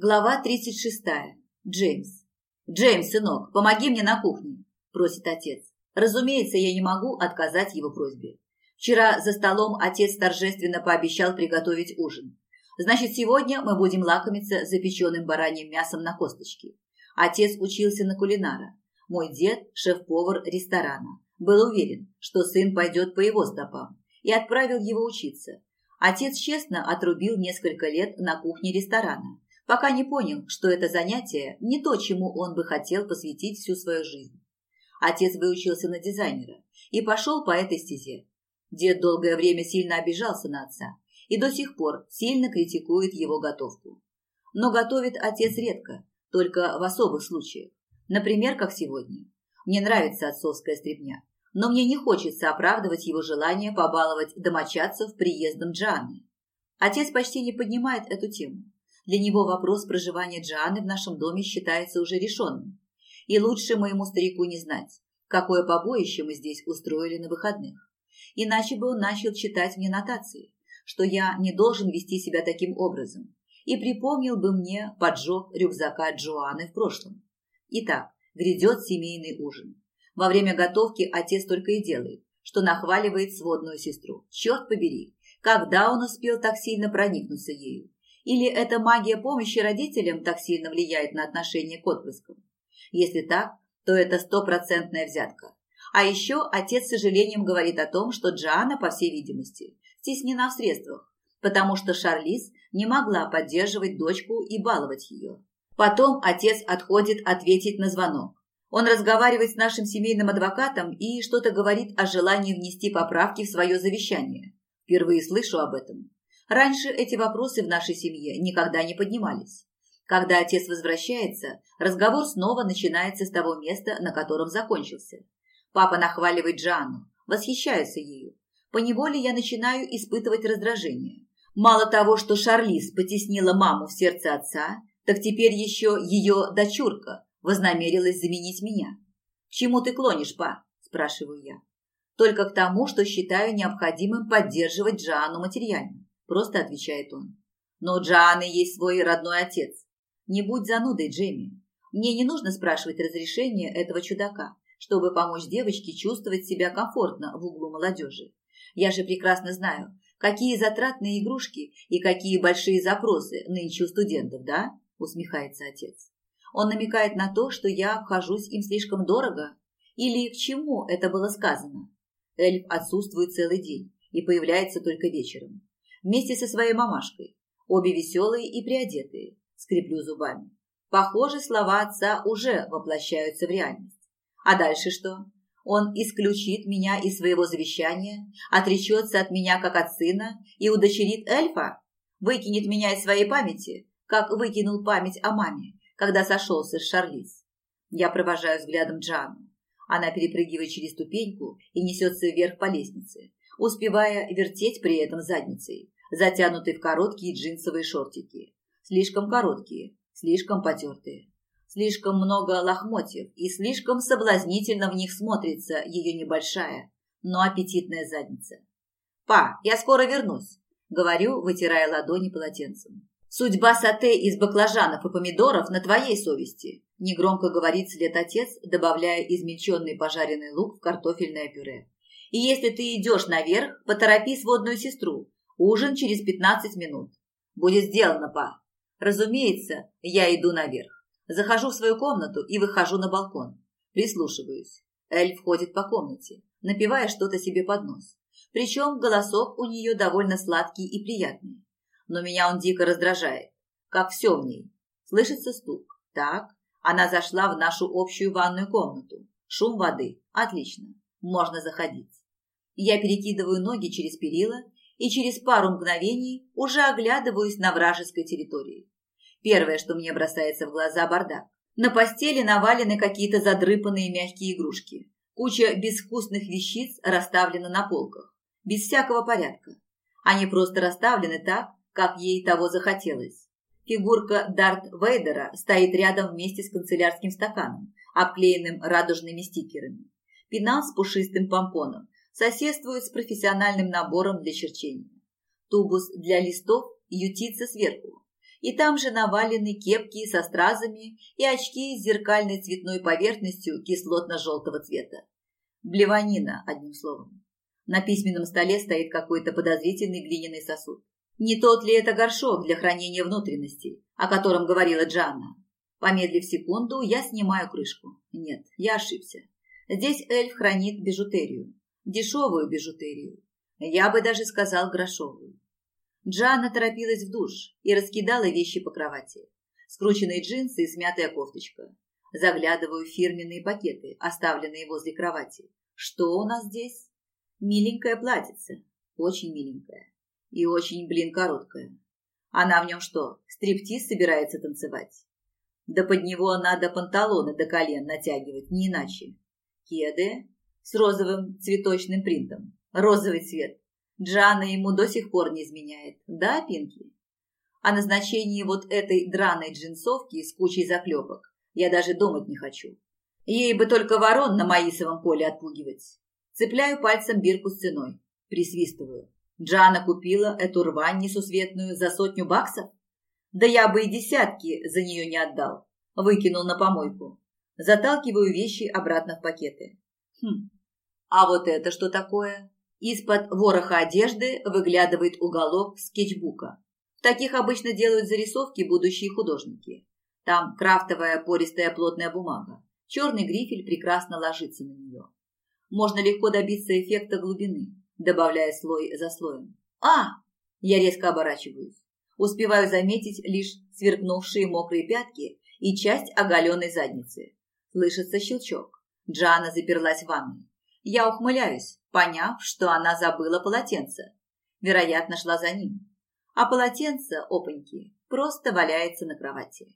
Глава 36. Джеймс. «Джеймс, сынок, помоги мне на кухне», – просит отец. Разумеется, я не могу отказать его просьбе. Вчера за столом отец торжественно пообещал приготовить ужин. Значит, сегодня мы будем лакомиться запеченным бараньим мясом на косточке. Отец учился на кулинара. Мой дед, шеф-повар ресторана, был уверен, что сын пойдет по его стопам и отправил его учиться. Отец честно отрубил несколько лет на кухне ресторана пока не понял, что это занятие не то, чему он бы хотел посвятить всю свою жизнь. Отец выучился на дизайнера и пошел по этой стезе. Дед долгое время сильно обижался на отца и до сих пор сильно критикует его готовку. Но готовит отец редко, только в особых случаях. Например, как сегодня. Мне нравится отцовская стрипня, но мне не хочется оправдывать его желание побаловать домочадцев приездом Джанны. Отец почти не поднимает эту тему. Для него вопрос проживания Джаны в нашем доме считается уже решенным. И лучше моему старику не знать, какое побоище мы здесь устроили на выходных. Иначе бы он начал читать мне нотации, что я не должен вести себя таким образом, и припомнил бы мне поджог рюкзака Джоаны в прошлом. Итак, грядет семейный ужин. Во время готовки отец только и делает, что нахваливает сводную сестру. Черт побери, когда он успел так сильно проникнуться ею? Или эта магия помощи родителям так сильно влияет на отношение к отпрыскам? Если так, то это стопроцентная взятка. А еще отец с сожалением говорит о том, что Джоанна, по всей видимости, стеснена в средствах, потому что Шарлиз не могла поддерживать дочку и баловать ее. Потом отец отходит ответить на звонок. Он разговаривает с нашим семейным адвокатом и что-то говорит о желании внести поправки в свое завещание. Впервые слышу об этом. Раньше эти вопросы в нашей семье никогда не поднимались. Когда отец возвращается, разговор снова начинается с того места, на котором закончился. Папа нахваливает Джану, восхищается ею. Поневоле я начинаю испытывать раздражение. Мало того, что Шарлиз потеснила маму в сердце отца, так теперь еще ее дочурка вознамерилась заменить меня. «К чему ты клонишь, па?» – спрашиваю я. «Только к тому, что считаю необходимым поддерживать Джоанну материально просто отвечает он. Но у Джоанны есть свой родной отец. Не будь занудой, Джейми. Мне не нужно спрашивать разрешения этого чудака, чтобы помочь девочке чувствовать себя комфортно в углу молодежи. Я же прекрасно знаю, какие затратные игрушки и какие большие запросы нынче у студентов, да? Усмехается отец. Он намекает на то, что я обхожусь им слишком дорого. Или к чему это было сказано? Эльф отсутствует целый день и появляется только вечером вместе со своей мамашкой. Обе веселые и приодетые. Скреплю зубами. Похоже, слова отца уже воплощаются в реальность. А дальше что? Он исключит меня из своего завещания, отречется от меня как от сына и удочерит эльфа? Выкинет меня из своей памяти, как выкинул память о маме, когда сошелся с Шарлиз. Я провожаю взглядом Джану. Она перепрыгивает через ступеньку и несется вверх по лестнице успевая вертеть при этом задницей, затянутой в короткие джинсовые шортики. Слишком короткие, слишком потертые. Слишком много лохмотьев, и слишком соблазнительно в них смотрится ее небольшая, но аппетитная задница. «Па, я скоро вернусь», — говорю, вытирая ладони полотенцем. «Судьба сате из баклажанов и помидоров на твоей совести», — негромко говорит след отец, добавляя измельченный пожаренный лук в картофельное пюре. И если ты идешь наверх, поторопи сводную сестру. Ужин через 15 минут. Будет сделано, па. Разумеется, я иду наверх. Захожу в свою комнату и выхожу на балкон. Прислушиваюсь. Эль входит по комнате, напивая что-то себе под нос. Причем голосок у нее довольно сладкий и приятный. Но меня он дико раздражает. Как все в ней. Слышится стук. Так, она зашла в нашу общую ванную комнату. Шум воды. Отлично. Можно заходить. Я перекидываю ноги через перила и через пару мгновений уже оглядываюсь на вражеской территории. Первое, что мне бросается в глаза – бардак. На постели навалены какие-то задрыпанные мягкие игрушки. Куча безвкусных вещиц расставлена на полках. Без всякого порядка. Они просто расставлены так, как ей того захотелось. Фигурка Дарт Вейдера стоит рядом вместе с канцелярским стаканом, обклеенным радужными стикерами. Пенал с пушистым помпоном, соседствует с профессиональным набором для черчения. Тубус для листов ютится сверху. И там же навалены кепки со стразами и очки с зеркальной цветной поверхностью кислотно-желтого цвета. Блеванина, одним словом. На письменном столе стоит какой-то подозрительный глиняный сосуд. Не тот ли это горшок для хранения внутренностей, о котором говорила Джанна? Помедлив секунду, я снимаю крышку. Нет, я ошибся. Здесь эльф хранит бижутерию дешевую бижутерию. Я бы даже сказал грошовую. Джана торопилась в душ и раскидала вещи по кровати. Скрученные джинсы и смятая кофточка. Заглядываю в фирменные пакеты, оставленные возле кровати. Что у нас здесь? Миленькая платьица. Очень миленькая. И очень, блин, короткая. Она в нем что, стриптиз собирается танцевать? Да под него надо панталоны до колен натягивать, не иначе. Кеды, с розовым цветочным принтом. Розовый цвет. Джана ему до сих пор не изменяет. Да, Пинки? О назначении вот этой драной джинсовки с кучей заклепок я даже думать не хочу. Ей бы только ворон на маисовом поле отпугивать. Цепляю пальцем бирку с ценой. Присвистываю. Джана купила эту рвань несусветную за сотню баксов? Да я бы и десятки за нее не отдал. Выкинул на помойку. Заталкиваю вещи обратно в пакеты. Хм. А вот это что такое? Из-под вороха одежды выглядывает уголок скетчбука. В таких обычно делают зарисовки будущие художники. Там крафтовая пористая плотная бумага. Черный грифель прекрасно ложится на нее. Можно легко добиться эффекта глубины, добавляя слой за слоем. А! Я резко оборачиваюсь. Успеваю заметить лишь сверкнувшие мокрые пятки и часть оголенной задницы. Слышится щелчок. Джана заперлась в ванной. Я ухмыляюсь, поняв, что она забыла полотенце. Вероятно, шла за ним. А полотенце, опаньки, просто валяется на кровати.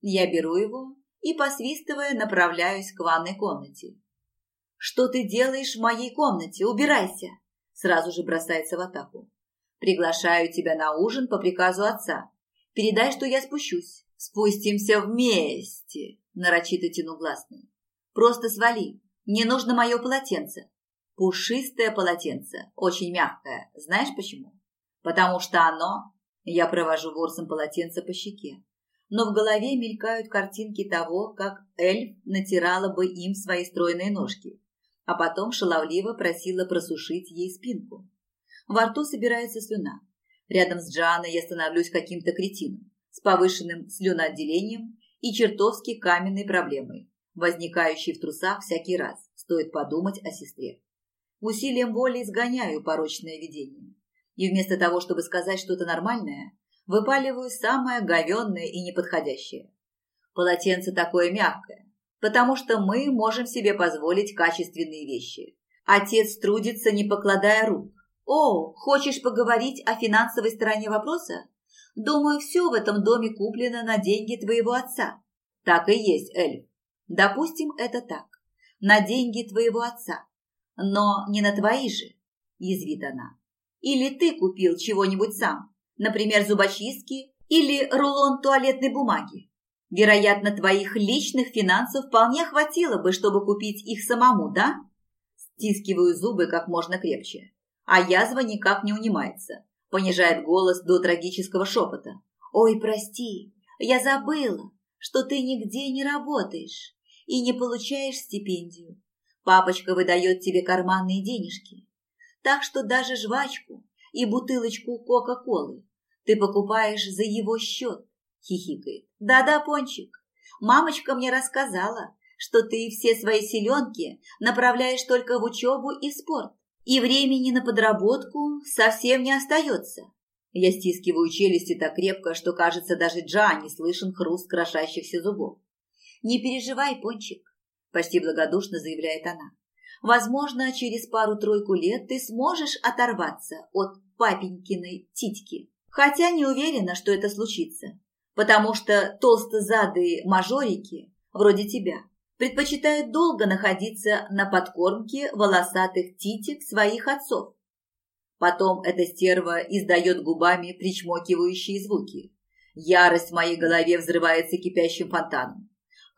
Я беру его и, посвистывая, направляюсь к ванной комнате. «Что ты делаешь в моей комнате? Убирайся!» Сразу же бросается в атаку. «Приглашаю тебя на ужин по приказу отца. Передай, что я спущусь. Спустимся вместе!» Нарочито тяну гласные. Просто свали. Мне нужно мое полотенце. Пушистое полотенце, очень мягкое. Знаешь почему? Потому что оно... Я провожу ворсом полотенце по щеке. Но в голове мелькают картинки того, как эльф натирала бы им свои стройные ножки, а потом шаловливо просила просушить ей спинку. Во рту собирается слюна. Рядом с Джаной я становлюсь каким-то кретином, с повышенным слюноотделением и чертовски каменной проблемой возникающий в трусах всякий раз, стоит подумать о сестре. Усилием воли изгоняю порочное видение. И вместо того, чтобы сказать что-то нормальное, выпаливаю самое говенное и неподходящее. Полотенце такое мягкое, потому что мы можем себе позволить качественные вещи. Отец трудится, не покладая рук. «О, хочешь поговорить о финансовой стороне вопроса? Думаю, все в этом доме куплено на деньги твоего отца». «Так и есть, Эльф. Допустим, это так. На деньги твоего отца. Но не на твои же, язвит она. Или ты купил чего-нибудь сам, например, зубочистки или рулон туалетной бумаги. Вероятно, твоих личных финансов вполне хватило бы, чтобы купить их самому, да? Стискиваю зубы как можно крепче. А язва никак не унимается. Понижает голос до трагического шепота. «Ой, прости, я забыла, что ты нигде не работаешь и не получаешь стипендию. Папочка выдает тебе карманные денежки. Так что даже жвачку и бутылочку Кока-Колы ты покупаешь за его счет, хихикает. Да-да, Пончик, мамочка мне рассказала, что ты все свои силенки направляешь только в учебу и спорт, и времени на подработку совсем не остается. Я стискиваю челюсти так крепко, что, кажется, даже Джа не слышен хруст крошащихся зубов. «Не переживай, Пончик», – почти благодушно заявляет она. «Возможно, через пару-тройку лет ты сможешь оторваться от папенькиной титьки. Хотя не уверена, что это случится, потому что толстозадые мажорики, вроде тебя, предпочитают долго находиться на подкормке волосатых титик своих отцов. Потом эта стерва издает губами причмокивающие звуки. Ярость в моей голове взрывается кипящим фонтаном.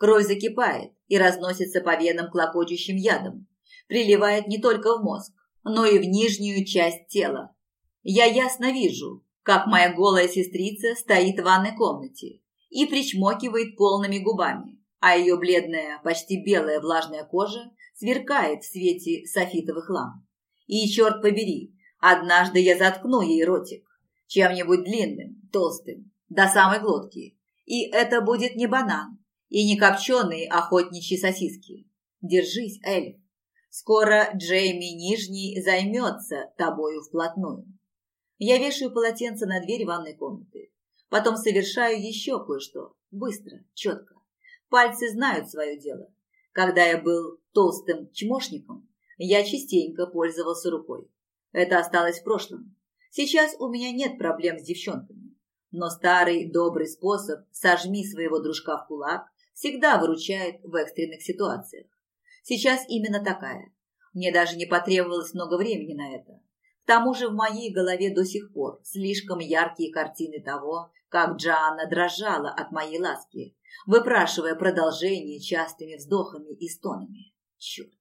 Кровь закипает и разносится по венам клокочущим ядом. Приливает не только в мозг, но и в нижнюю часть тела. Я ясно вижу, как моя голая сестрица стоит в ванной комнате и причмокивает полными губами, а ее бледная, почти белая влажная кожа сверкает в свете софитовых ламп. И, черт побери, однажды я заткну ей ротик чем-нибудь длинным, толстым, до самой глотки. И это будет не банан, и не копченые охотничьи сосиски. Держись, Эльф. Скоро Джейми Нижний займется тобою вплотную. Я вешаю полотенце на дверь ванной комнаты. Потом совершаю еще кое-что. Быстро, четко. Пальцы знают свое дело. Когда я был толстым чмошником, я частенько пользовался рукой. Это осталось в прошлом. Сейчас у меня нет проблем с девчонками. Но старый добрый способ «сожми своего дружка в кулак» всегда выручает в экстренных ситуациях. Сейчас именно такая. Мне даже не потребовалось много времени на это. К тому же в моей голове до сих пор слишком яркие картины того, как Джоанна дрожала от моей ласки, выпрашивая продолжение частыми вздохами и стонами. Черт.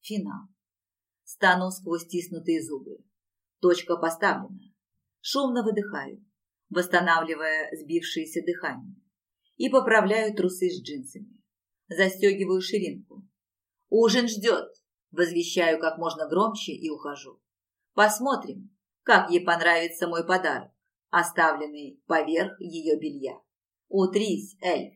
Финал. Стану сквозь стиснутые зубы. Точка поставлена. Шумно выдыхаю, восстанавливая сбившееся дыхание и поправляю трусы с джинсами. Застегиваю ширинку. «Ужин ждет!» – возвещаю как можно громче и ухожу. «Посмотрим, как ей понравится мой подарок, оставленный поверх ее белья. Утрись, эльф!»